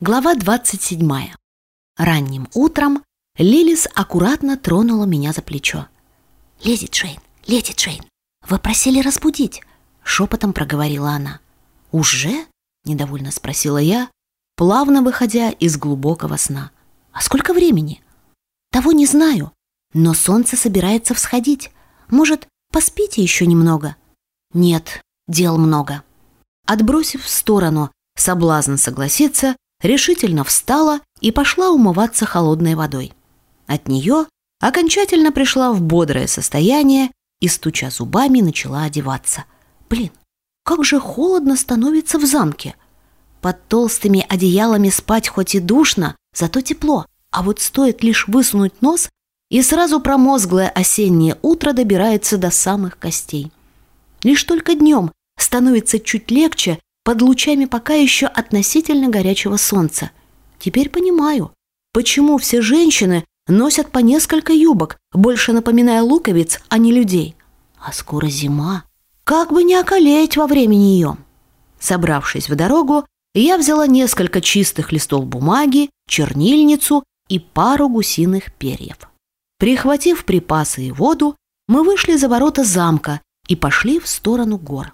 Глава 27. Ранним утром Лилис аккуратно тронула меня за плечо. «Леди Джейн, леди Джейн, вы просили разбудить», — шепотом проговорила она. «Уже?» — недовольно спросила я, плавно выходя из глубокого сна. «А сколько времени?» «Того не знаю, но солнце собирается всходить. Может, поспите еще немного?» «Нет, дел много». Отбросив в сторону соблазн согласиться, решительно встала и пошла умываться холодной водой. От нее окончательно пришла в бодрое состояние и, стуча зубами, начала одеваться. Блин, как же холодно становится в замке. Под толстыми одеялами спать хоть и душно, зато тепло, а вот стоит лишь высунуть нос, и сразу промозглое осеннее утро добирается до самых костей. Лишь только днем становится чуть легче, под лучами пока еще относительно горячего солнца. Теперь понимаю, почему все женщины носят по несколько юбок, больше напоминая луковиц, а не людей. А скоро зима. Как бы не околеть во время нее. Собравшись в дорогу, я взяла несколько чистых листов бумаги, чернильницу и пару гусиных перьев. Прихватив припасы и воду, мы вышли за ворота замка и пошли в сторону гор.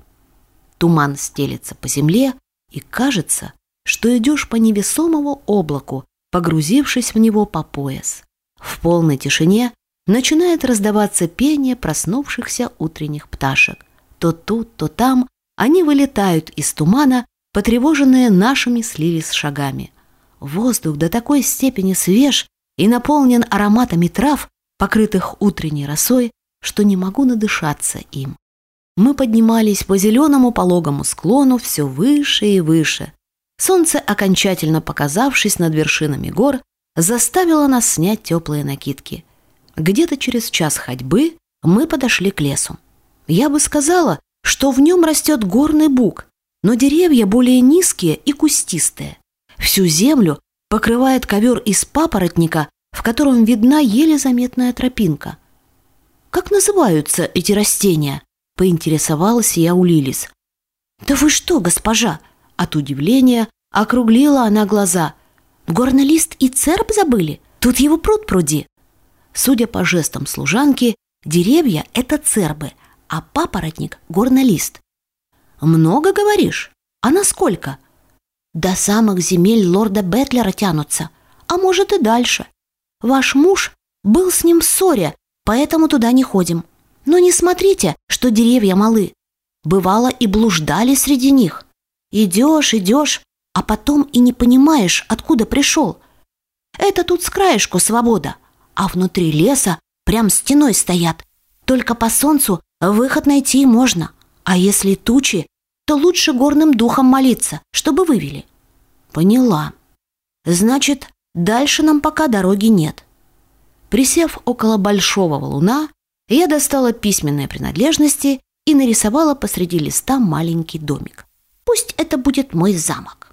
Туман стелется по земле, и кажется, что идешь по невесомому облаку, погрузившись в него по пояс. В полной тишине начинает раздаваться пение проснувшихся утренних пташек. То тут, то там они вылетают из тумана, потревоженные нашими слились шагами. Воздух до такой степени свеж и наполнен ароматами трав, покрытых утренней росой, что не могу надышаться им. Мы поднимались по зеленому пологому склону все выше и выше. Солнце, окончательно показавшись над вершинами гор, заставило нас снять теплые накидки. Где-то через час ходьбы мы подошли к лесу. Я бы сказала, что в нем растет горный бук, но деревья более низкие и кустистые. Всю землю покрывает ковер из папоротника, в котором видна еле заметная тропинка. Как называются эти растения? Поинтересовалась я у Лилис. «Да вы что, госпожа?» От удивления округлила она глаза. «Горный лист и церб забыли? Тут его пруд пруди». Судя по жестам служанки, деревья — это цербы, а папоротник — горный лист. «Много, говоришь? А насколько?» «До самых земель лорда Бетлера тянутся, а может и дальше. Ваш муж был с ним в ссоре, поэтому туда не ходим. Но не смотрите, что деревья малы. Бывало и блуждали среди них. Идешь, идешь, а потом и не понимаешь, откуда пришел. Это тут с краешку свобода, а внутри леса прям стеной стоят. Только по солнцу выход найти можно. А если тучи, то лучше горным духом молиться, чтобы вывели. Поняла. Значит, дальше нам пока дороги нет. Присев около большого валуна, я достала письменные принадлежности и нарисовала посреди листа маленький домик. Пусть это будет мой замок.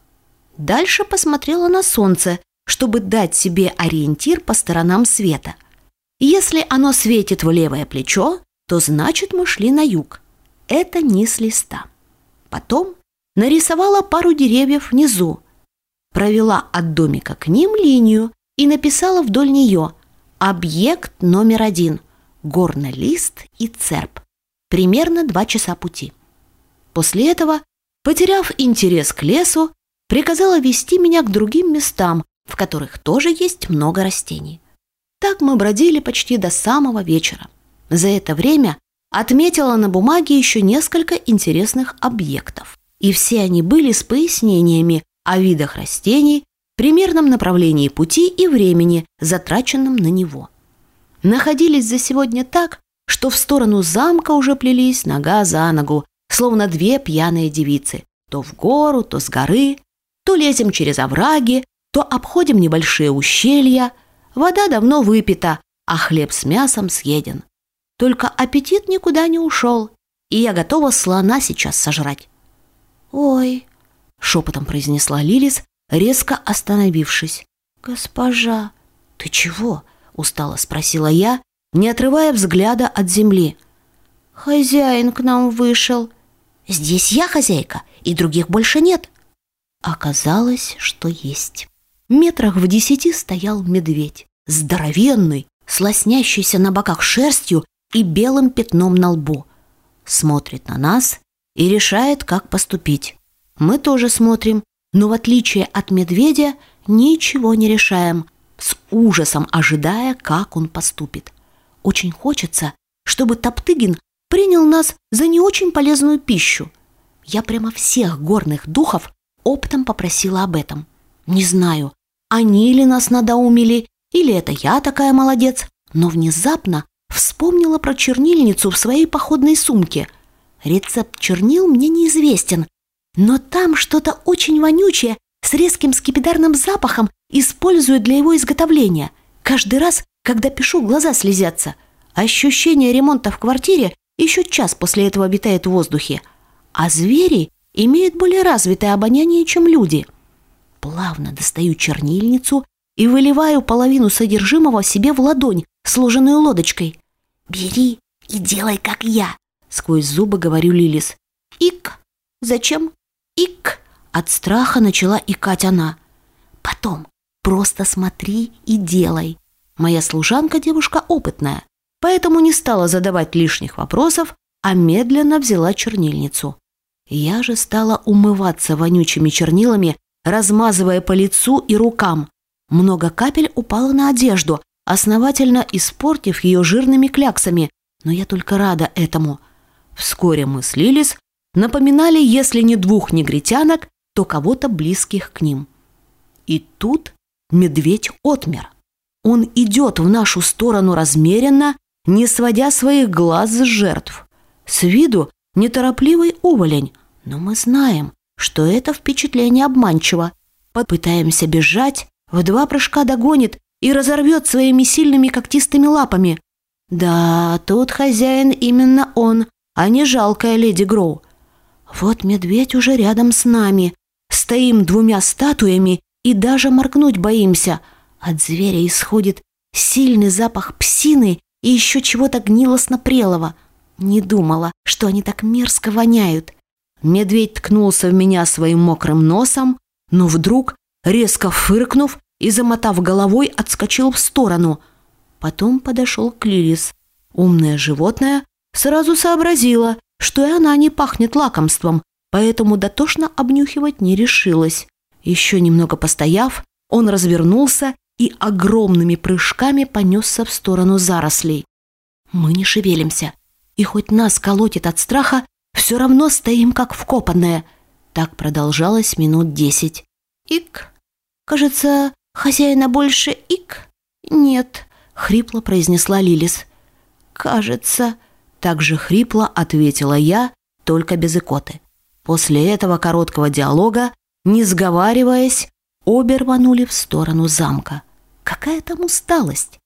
Дальше посмотрела на солнце, чтобы дать себе ориентир по сторонам света. Если оно светит в левое плечо, то значит мы шли на юг. Это низ листа. Потом нарисовала пару деревьев внизу, провела от домика к ним линию и написала вдоль нее «Объект номер один» – горный лист и церб. Примерно два часа пути. После этого, потеряв интерес к лесу, приказала вести меня к другим местам, в которых тоже есть много растений. Так мы бродили почти до самого вечера. За это время отметила на бумаге еще несколько интересных объектов. И все они были с пояснениями о видах растений, примерном направлении пути и времени, затраченном на него находились за сегодня так, что в сторону замка уже плелись нога за ногу, словно две пьяные девицы. То в гору, то с горы, то лезем через овраги, то обходим небольшие ущелья. Вода давно выпита, а хлеб с мясом съеден. Только аппетит никуда не ушел, и я готова слона сейчас сожрать. «Ой», — шепотом произнесла Лилис, резко остановившись. «Госпожа, ты чего?» — устало спросила я, не отрывая взгляда от земли. «Хозяин к нам вышел. Здесь я хозяйка, и других больше нет». Оказалось, что есть. Метрах в десяти стоял медведь. Здоровенный, с на боках шерстью и белым пятном на лбу. Смотрит на нас и решает, как поступить. Мы тоже смотрим, но в отличие от медведя ничего не решаем, с ужасом ожидая, как он поступит. Очень хочется, чтобы Топтыгин принял нас за не очень полезную пищу. Я прямо всех горных духов оптом попросила об этом. Не знаю, они ли нас надоумили, или это я такая молодец, но внезапно вспомнила про чернильницу в своей походной сумке. Рецепт чернил мне неизвестен, но там что-то очень вонючее с резким скипидарным запахом используют для его изготовления. Каждый раз, когда пишу, глаза слезятся. Ощущение ремонта в квартире еще час после этого обитает в воздухе. А звери имеют более развитое обоняние, чем люди. Плавно достаю чернильницу и выливаю половину содержимого себе в ладонь, сложенную лодочкой. «Бери и делай, как я», — сквозь зубы говорю Лилис. «Ик! Зачем? Ик!» От страха начала икать она. «Потом просто смотри и делай». Моя служанка девушка опытная, поэтому не стала задавать лишних вопросов, а медленно взяла чернильницу. Я же стала умываться вонючими чернилами, размазывая по лицу и рукам. Много капель упало на одежду, основательно испортив ее жирными кляксами, но я только рада этому. Вскоре мы слились, напоминали, если не двух негритянок, то кого-то близких к ним. И тут медведь отмер. Он идет в нашу сторону размеренно, не сводя своих глаз с жертв. С виду неторопливый уволень, но мы знаем, что это впечатление обманчиво. Попытаемся бежать, в два прыжка догонит и разорвет своими сильными когтистыми лапами. Да, тут хозяин именно он, а не жалкая леди Гроу. Вот медведь уже рядом с нами. Стоим двумя статуями и даже моргнуть боимся. От зверя исходит сильный запах псины и еще чего-то гнилостно-прелого. Не думала, что они так мерзко воняют. Медведь ткнулся в меня своим мокрым носом, но вдруг, резко фыркнув, и, замотав головой, отскочил в сторону. Потом подошел к Лилис. Умное животное сразу сообразило, что и она не пахнет лакомством, поэтому дотошно обнюхивать не решилась. Еще немного постояв, он развернулся и огромными прыжками понесся в сторону зарослей. Мы не шевелимся, и хоть нас колотит от страха, все равно стоим как вкопанные. Так продолжалось минут десять. Ик, кажется, «Хозяина больше ик?» «Нет», — хрипло произнесла Лилис. «Кажется», — так же хрипло ответила я, только без икоты. После этого короткого диалога, не сговариваясь, обе рванули в сторону замка. Какая там усталость!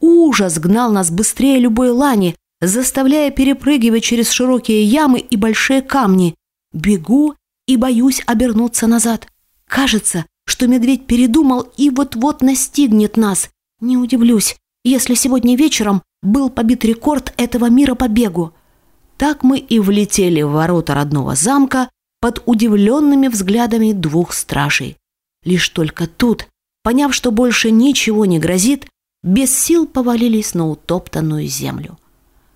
Ужас гнал нас быстрее любой лани, заставляя перепрыгивать через широкие ямы и большие камни. Бегу и боюсь обернуться назад. Кажется, что медведь передумал и вот-вот настигнет нас. Не удивлюсь, если сегодня вечером был побит рекорд этого мира по бегу. Так мы и влетели в ворота родного замка под удивленными взглядами двух стражей. Лишь только тут, поняв, что больше ничего не грозит, без сил повалились на утоптанную землю.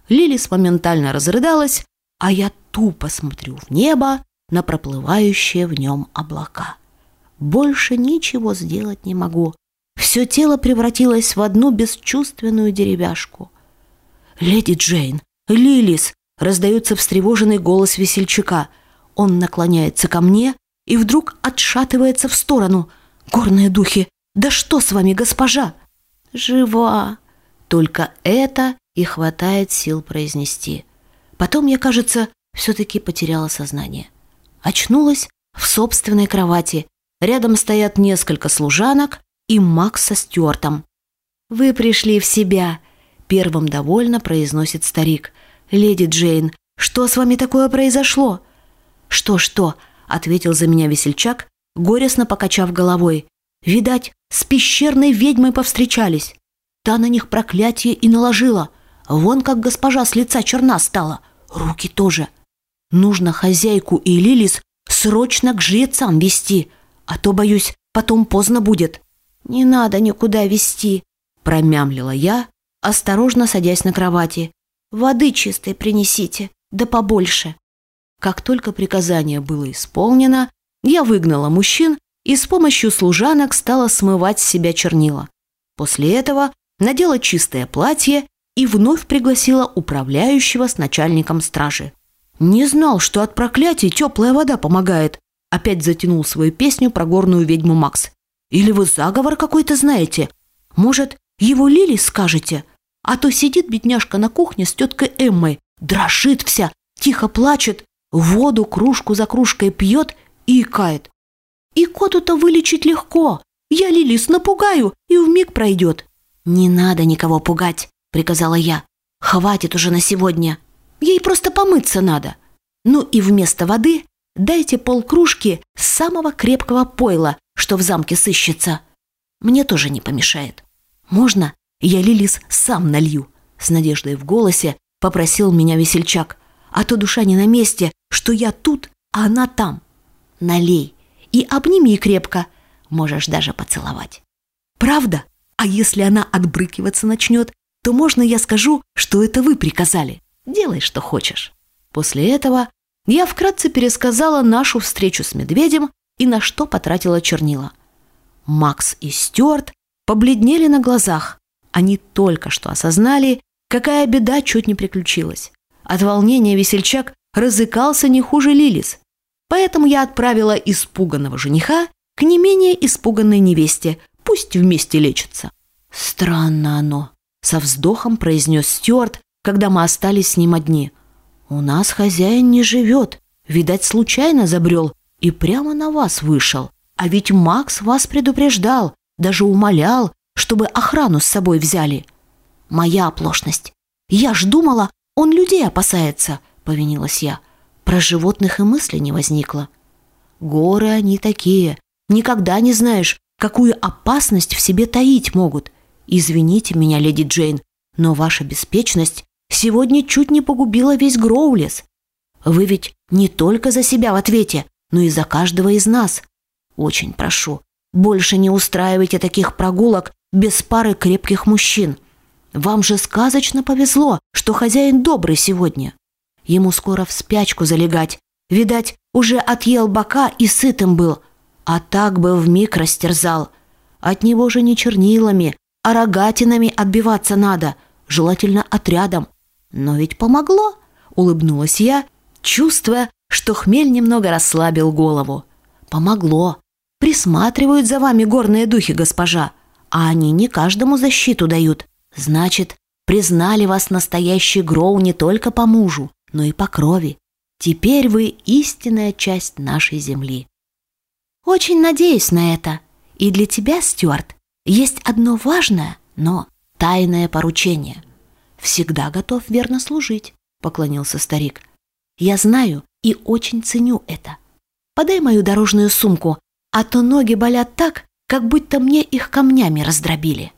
Лилис моментально разрыдалась, а я тупо смотрю в небо на проплывающие в нем облака. Больше ничего сделать не могу. Все тело превратилось в одну бесчувственную деревяшку. «Леди Джейн! Лилис!» — раздается встревоженный голос весельчака. Он наклоняется ко мне и вдруг отшатывается в сторону. «Горные духи! Да что с вами, госпожа?» «Жива!» Только это и хватает сил произнести. Потом я, кажется, все-таки потеряла сознание. Очнулась в собственной кровати Рядом стоят несколько служанок и Макс со Стюартом. «Вы пришли в себя», — первым довольно произносит старик. «Леди Джейн, что с вами такое произошло?» «Что-что?» — ответил за меня весельчак, горестно покачав головой. «Видать, с пещерной ведьмой повстречались. Та на них проклятие и наложила. Вон как госпожа с лица черна стала. Руки тоже. Нужно хозяйку и Лилис срочно к жрецам вести. а то, боюсь, потом поздно будет». «Не надо никуда везти», – промямлила я, осторожно садясь на кровати. «Воды чистой принесите, да побольше». Как только приказание было исполнено, я выгнала мужчин и с помощью служанок стала смывать с себя чернила. После этого надела чистое платье и вновь пригласила управляющего с начальником стражи. «Не знал, что от проклятий теплая вода помогает», опять затянул свою песню про горную ведьму Макс. «Или вы заговор какой-то знаете? Может, его Лили скажете? А то сидит бедняжка на кухне с теткой Эммой, дрожит вся, тихо плачет, воду кружку за кружкой пьет и икает. И коту-то вылечить легко. Я Лилис напугаю, и вмиг пройдет. Не надо никого пугать, приказала я. Хватит уже на сегодня. Ей просто помыться надо. Ну и вместо воды дайте полкружки самого крепкого пойла, что в замке сыщется. Мне тоже не помешает. Можно я Лилис сам налью? С надеждой в голосе попросил меня весельчак. А то душа не на месте, что я тут, а она там. Налей и обними крепко. Можешь даже поцеловать. Правда? А если она отбрыкиваться начнет, то можно я скажу, что это вы приказали. Делай, что хочешь. После этого я вкратце пересказала нашу встречу с медведем и на что потратила чернила. Макс и Стюарт побледнели на глазах. Они только что осознали, какая беда чуть не приключилась. От волнения весельчак разыкался не хуже Лилис. Поэтому я отправила испуганного жениха к не менее испуганной невесте. Пусть вместе лечатся. Странно оно, со вздохом произнес Стюарт, когда мы остались с ним одни. У нас хозяин не живет. Видать, случайно забрел и прямо на вас вышел. А ведь Макс вас предупреждал, даже умолял, чтобы охрану с собой взяли. Моя оплошность. Я ж думала, он людей опасается, повинилась я. Про животных и мысли не возникло. Горы они такие. Никогда не знаешь, какую опасность в себе таить могут. Извините меня, леди Джейн, но ваша беспечность сегодня чуть не погубила весь Гроулес. Вы ведь не только за себя в ответе, но и за каждого из нас. Очень прошу, больше не устраивайте таких прогулок без пары крепких мужчин. Вам же сказочно повезло, что хозяин добрый сегодня. Ему скоро в спячку залегать. Видать, уже отъел бока и сытым был. А так бы вмиг растерзал. От него же не чернилами, а рогатинами отбиваться надо, желательно отрядом. Но ведь помогло, улыбнулась я, чувствуя, что хмель немного расслабил голову. Помогло. Присматривают за вами горные духи, госпожа, а они не каждому защиту дают. Значит, признали вас настоящий Гроу не только по мужу, но и по крови. Теперь вы истинная часть нашей земли. Очень надеюсь на это. И для тебя, Стюарт, есть одно важное, но тайное поручение. Всегда готов верно служить, поклонился старик. Я знаю и очень ценю это. Подай мою дорожную сумку, а то ноги болят так, как будто мне их камнями раздробили.